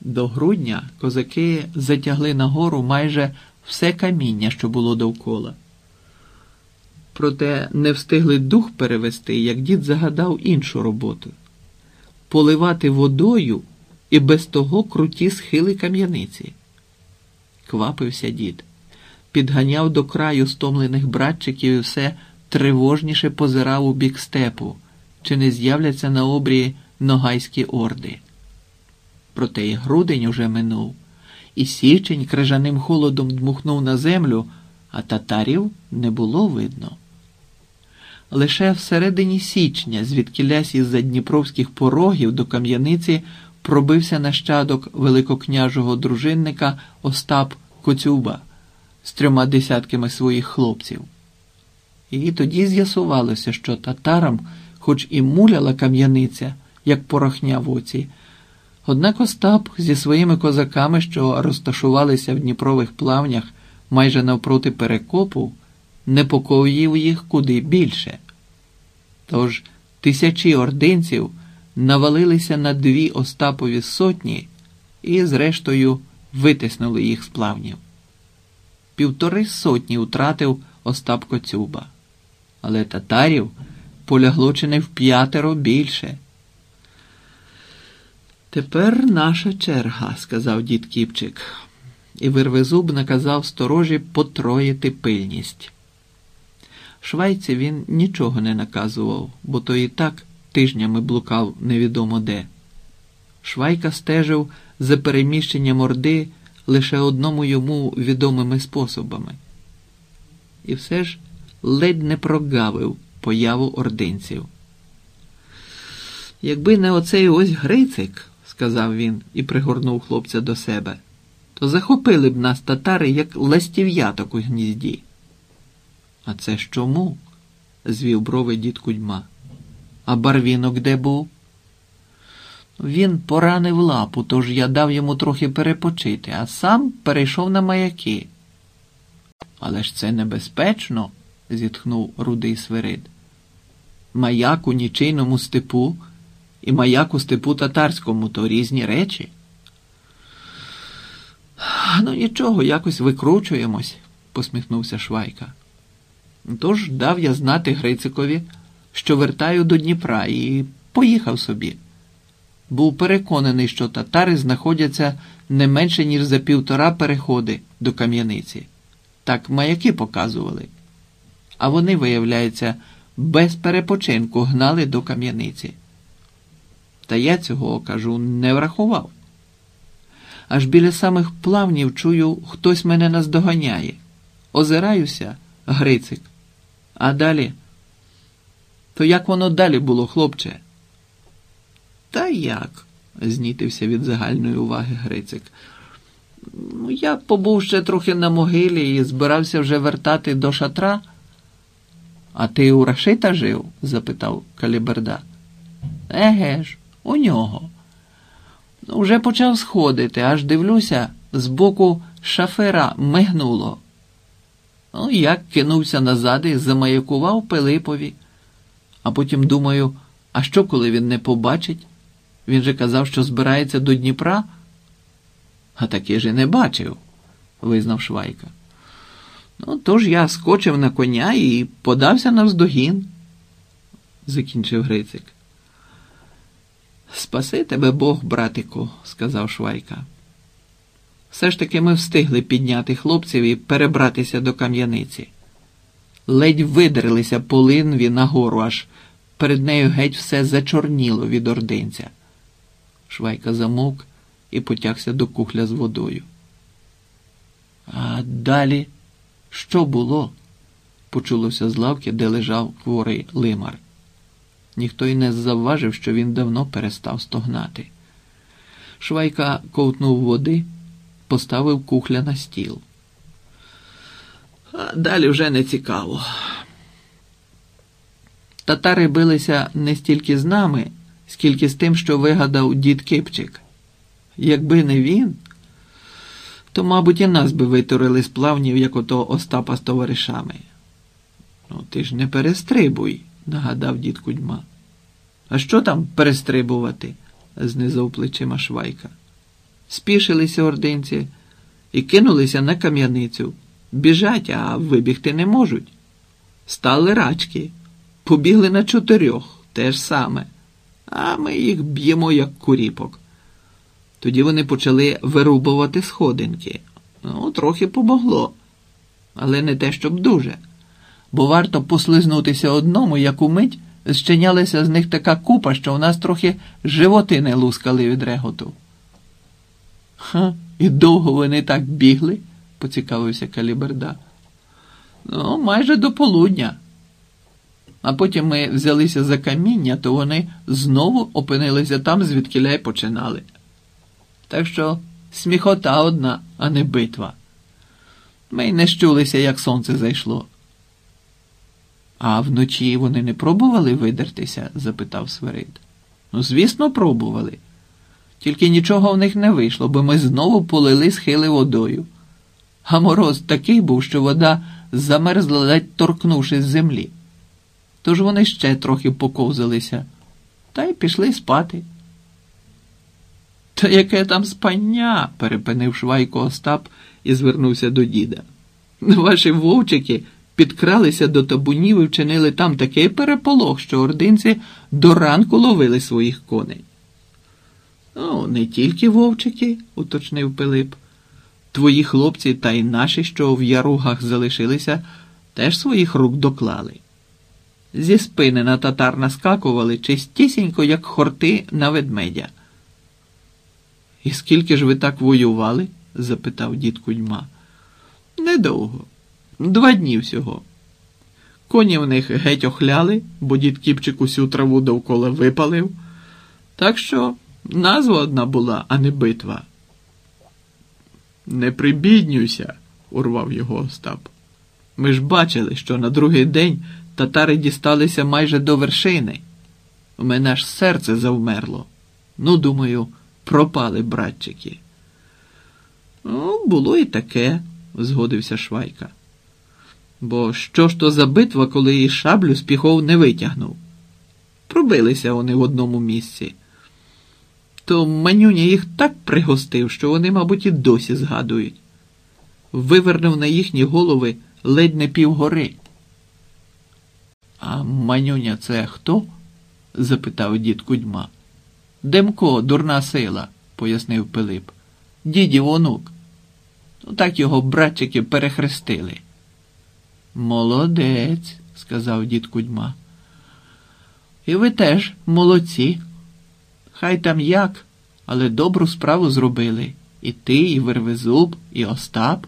До грудня козаки затягли нагору майже все каміння, що було довкола. Проте не встигли дух перевести, як дід загадав іншу роботу поливати водою і без того круті схили кам'яниці. Квапився дід, підганяв до краю стомлених братчиків і все тривожніше позирав у бік степу, чи не з'являться на обрії ногайські орди. Проте і грудень уже минув, і січень крижаним холодом дмухнув на землю, а татарів не було видно. Лише всередині січня, звідкілясь із-за дніпровських порогів до кам'яниці, пробився нащадок великокняжого дружинника Остап Коцюба з трьома десятками своїх хлопців. І тоді з'ясувалося, що татарам, хоч і муляла кам'яниця, як порохня в оці, однак Остап зі своїми козаками, що розташувалися в Дніпрових плавнях майже навпроти перекопу, непокоїв їх куди більше. Тож тисячі ординців навалилися на дві Остапові сотні і, зрештою, витиснули їх з плавнів. Півтори сотні втратив Остап Коцюба, але татарів полягло чи не в п'ятеро більше. Тепер наша черга, сказав дід Кіпчик, і вирвезуб наказав сторожі потроїти пильність. Швайці він нічого не наказував, бо то і так тижнями блукав невідомо де. Швайка стежив за переміщенням Орди лише одному йому відомими способами. І все ж ледь не прогавив появу ординців. Якби не оцей ось Грицик, сказав він і пригорнув хлопця до себе, то захопили б нас татари як ластів'яток у гнізді. А це ж чому? звів брови дід Кудьма. А барвінок де був? Він поранив лапу, тож я дав йому трохи перепочити, а сам перейшов на маяки. Але ж це небезпечно, зітхнув рудий свирид. Маяк у нічийному степу і маяк у степу татарському то різні речі. Ну нічого, якось викручуємось, посміхнувся Швайка. Тож дав я знати Грицикові, що вертаю до Дніпра і поїхав собі. Був переконаний, що татари знаходяться не менше, ніж за півтора переходи до Кам'яниці. Так маяки показували. А вони, виявляється, без перепочинку гнали до Кам'яниці. Та я цього, кажу, не врахував. Аж біля самих плавнів чую, хтось мене наздоганяє. Озираюся, Грицик. А далі? То як воно далі було, хлопче? Та як? знітився від загальної уваги Грицик. Ну, я побув ще трохи на могилі і збирався вже вертати до шатра. А ти у Рашита жив? запитав Каліберда. Еге ж, у нього. Ну, вже почав сходити, аж дивлюся, збоку шафера мигнуло. Ну, як кинувся назад і замаякував Пилипові. А потім думаю, а що, коли він не побачить? Він же казав, що збирається до Дніпра. А таки ж і не бачив, визнав Швайка. Ну, тож я скочив на коня і подався навздогін, закінчив Грицик. Спаси тебе Бог, братику, сказав Швайка. Все ж таки ми встигли підняти хлопців і перебратися до кам'яниці. Ледь видрилися по линві нагору, аж перед нею геть все зачорніло від ординця. Швайка замовк і потягся до кухля з водою. А далі що було? почулося з лавки, де лежав хворий лимар. Ніхто й не завважив, що він давно перестав стогнати. Швайка ковтнув води поставив кухля на стіл. А далі вже не цікаво. Татари билися не стільки з нами, скільки з тим, що вигадав дід Кипчик. Якби не він, то, мабуть, і нас би витурили з плавнів, як ото Остапа з товаришами. Ну, ти ж не перестрибуй, нагадав дід Кудьма. А що там перестрибувати? знизав плечима Швайка. Спішилися ординці і кинулися на кам'яницю. Біжать, а вибігти не можуть. Стали рачки, побігли на чотирьох, те ж саме, а ми їх б'ємо, як куріпок. Тоді вони почали вирубувати сходинки. Ну, трохи помогло, але не те, щоб дуже. Бо варто послизнутися одному, як умить зчинялася з них така купа, що у нас трохи животи не лускали від реготу. Ха, і довго вони так бігли, поцікавився Каліберда. Ну, майже до полудня. А потім ми взялися за каміння, то вони знову опинилися там, звідки й починали. Так що сміхота одна, а не битва. Ми й не щулися, як сонце зайшло. А вночі вони не пробували видертися? запитав Сверид. Ну, звісно, пробували. Тільки нічого в них не вийшло, бо ми знову полили схили водою. А мороз такий був, що вода замерзла, ледь торкнувшись землі. Тож вони ще трохи поковзалися та й пішли спати. Та яке там спання? перепинив Швайко Остап і звернувся до діда. Ваші вовчики підкралися до табунів і вчинили там такий переполох, що ординці до ранку ловили своїх коней. Ну, не тільки вовчики, уточнив Пилип. Твої хлопці та й наші, що в яругах залишилися, теж своїх рук доклали. Зі спини на татар наскакували чистісінько, як хорти на ведмедя. І скільки ж ви так воювали? запитав дід Кудьма. Недовго. Два дні всього. Коні в них геть охляли, бо дід Кіпчик усю траву довкола випалив. Так що назва одна була, а не битва. Не прибіднюйся, урвав його Остап. Ми ж бачили, що на другий день татари дісталися майже до вершини. У мене аж серце завмерло. Ну, думаю, пропали братчики. Ну, було і таке, згодився Швайка. Бо що ж то за битва, коли її шаблю з піхов не витягнув? Пробилися вони в одному місці. То манюня їх так пригостив, що вони, мабуть, і досі згадують. Вивернув на їхні голови ледь не півгори. А манюня це хто? запитав дід Кудьма. Демко, дурна сила, пояснив Пилип. Дідів онук. Ну, так його братчики перехрестили. Молодець, сказав дід Кудьма. І ви теж молодці. Хай там як, але добру справу зробили. І ти, і Вервезуб, і Остап.